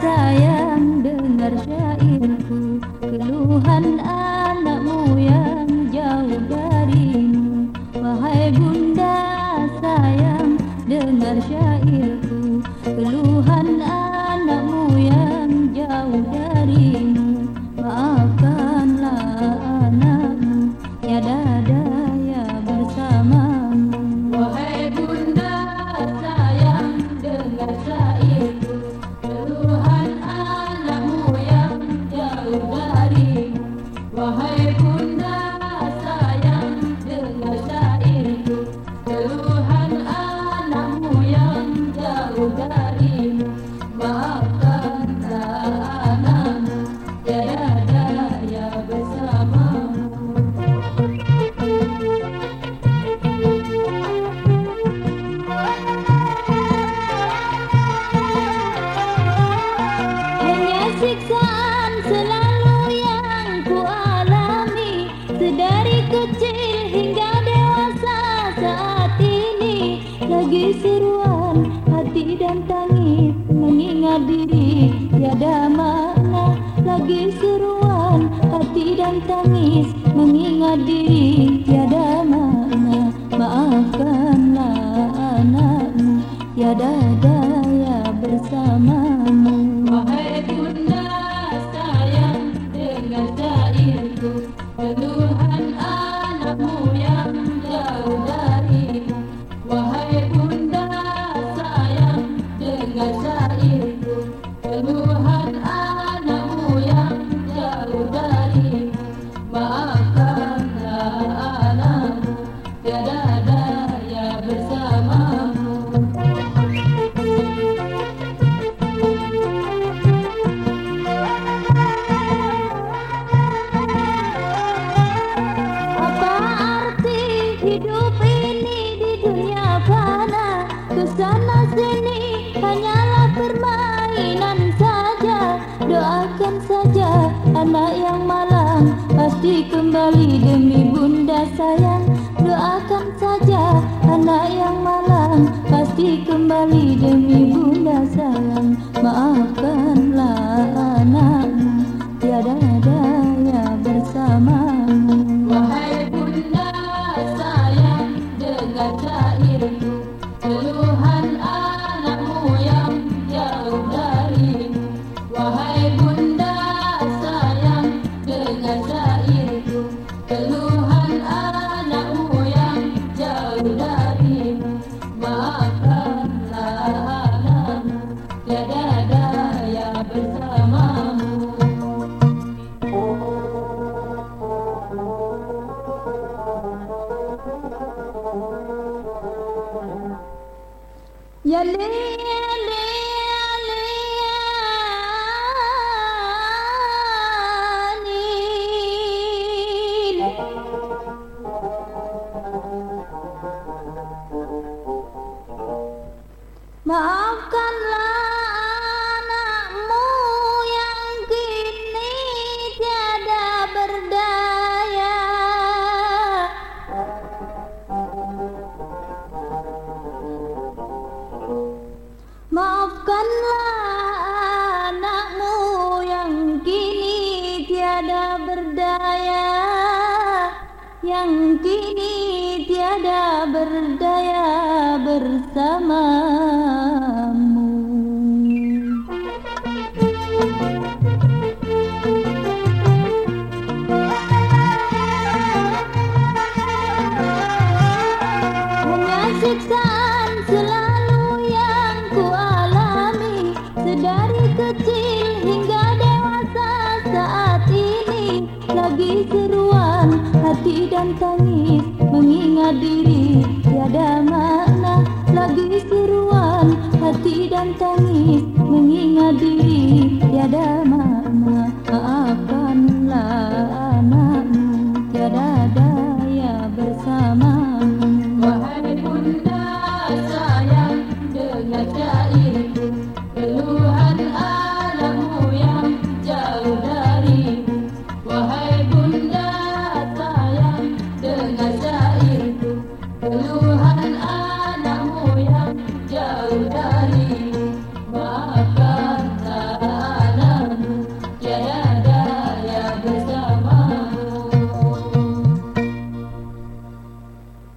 sayang dengar syairku Keluhan anakmu yang jauh darimu. Wahai bunda sayang dengar syairku Keluhan selalu yang ku alami Sedari kecil hingga dewasa saat ini. Lagi seruan hati dan tangis mengingat diri tiada makna. Lagi seruan hati dan tangis mengingat diri hidup ini di dunia fana Ke sana sini hanyalah permainan saja. Doakan saja anak yang malang Pasti kembali demi bunda sayang Kembali demi bunda يا ليل Maafkan Yang kini tiada berdaya bersamamu. Hanya siksaan selalu yang ku alami Sedari kecil hingga dewasa saat ini Lagi seruan hati dan tangis Mengingat diri. Tiada makna Lagi seruan. Hati dan tangis Mengingat diri. Tiada makna Maafkanlah